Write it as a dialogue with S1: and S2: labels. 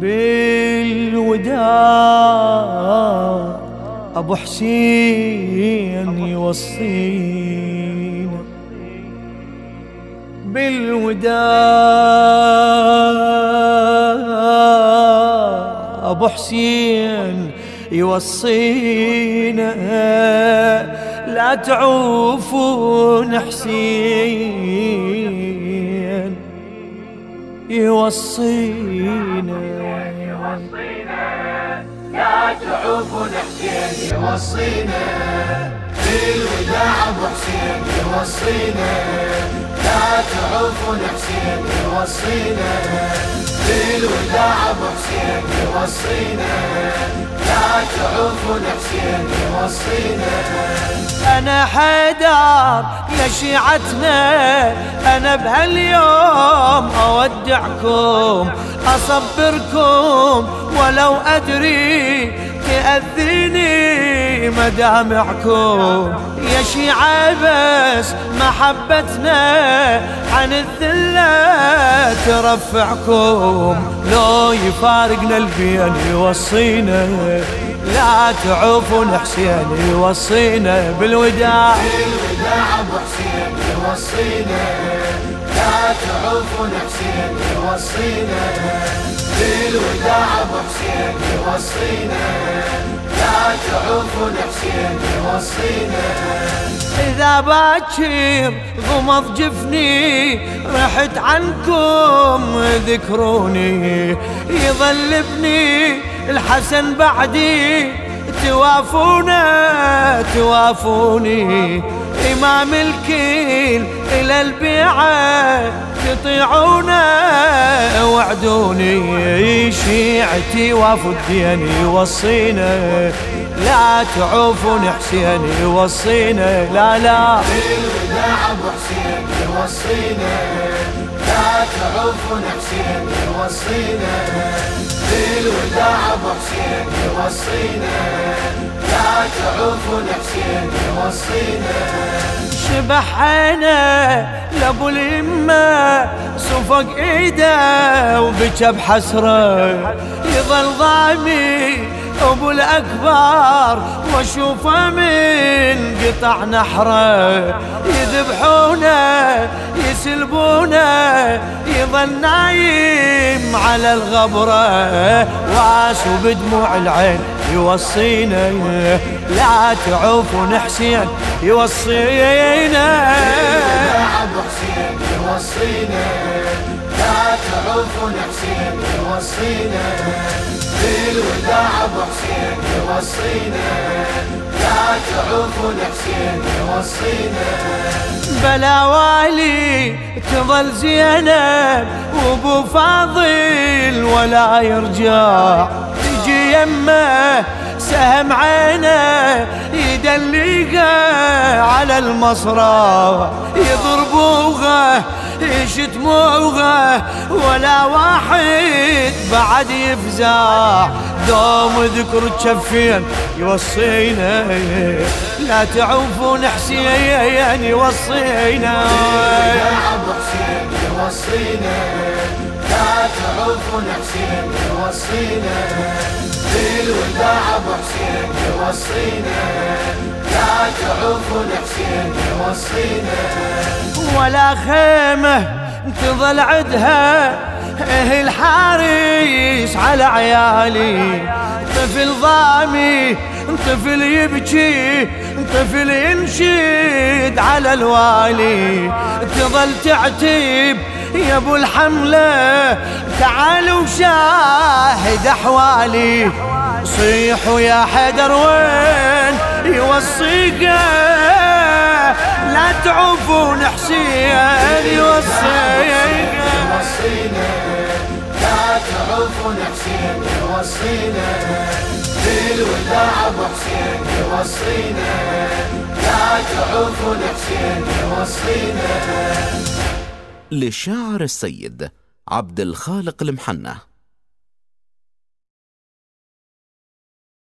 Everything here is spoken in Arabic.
S1: بالوداع. أبو حسين يوصينا بالوداع. أبو حسين يوصينا. لا تعوفون حسين. يوصينا.
S2: لا تعوفون حسين يوصينا بالوداع ابو حسين يوصينا لا تعوفون حسين يوصينا بالوداع ابو حسين يوصينا لا تعوفون حسين يوصينا
S1: أنا حيدر يا شيعتنا أنا بهاليوم أودعكم أصبركم ولو أدري تأذيني مدامعكم. يا شيعة بس محبتنا عن الذلة ترفعكم. لو يفارقنا البين يوصينا لا تعوفون حسين يوصينا. بالوداع.
S2: بالوداع أبو حسين يوصينا. لا تعوفون حسين يوصينا. بالوداع ابو حسين يوصينا لا تعوفون حسين يوصينا
S1: إذا باكر غمض جفني رحت عنكم ذكروني. يظل ابني الحسن بعدي توافونا توافوني. إمام الكيل إلى البيعة تطيعونا وعدوني شيعتي وافدين يوصينا لا تعوفون حسين يوصينا لا لا.
S2: ابو حسين يوصينا لا تعوفون حسين يوصينا بالوداع ابو حسين يوصينا لا تعوفون حسين يوصينا
S1: شبح عينه لابو اليمه صفق إيده وبكى بحسره. يظل ضامي أبو الأكبر وأشوفه من قطع نحره. يذبحونه يسلبونه يظل نايم على الغبره. واسو بدموع العين. يوصينا لا تعوفون حسين يوصينا.
S2: أبو حسين يوصينا لا تعوفون حسين يوصينا. بالوداع أبو حسين يوصينا لا تعوفون حسين يوصينا.
S1: بلا والي تظل زينب وأبو فاضل ولا يرجع. يمه سهم عينه يدلقه على المصرى يضربوها يشتموها ولا واحد بعد يفزع. دوم ذكر تشفين يوصينا لا تعوفون حسين يوصينا.
S2: يا أبو حسين يوصينا. لا تعوفون حسين يوصينا بالوداع ابو حسين يوصينا لا تعوفون حسين يوصينا
S1: ولا خيمة تظل عدها إيه الحارس على عيالي. طفل ضامي طفل يبكي طفل ينشد على الوالي. تظل تعتب يا أبو الحملة تعال وشاهد أحوالي. صيحوا يا حدر وين يوصيك؟ لا تعوفون حسين يوصيك.
S2: يوصينا لا تعوفون حسين يوصينا بالوداع ابو حسين يوصينا لا تعوفون حسين يوصينا
S3: للشاعر السيد عبد الخالق المحنة.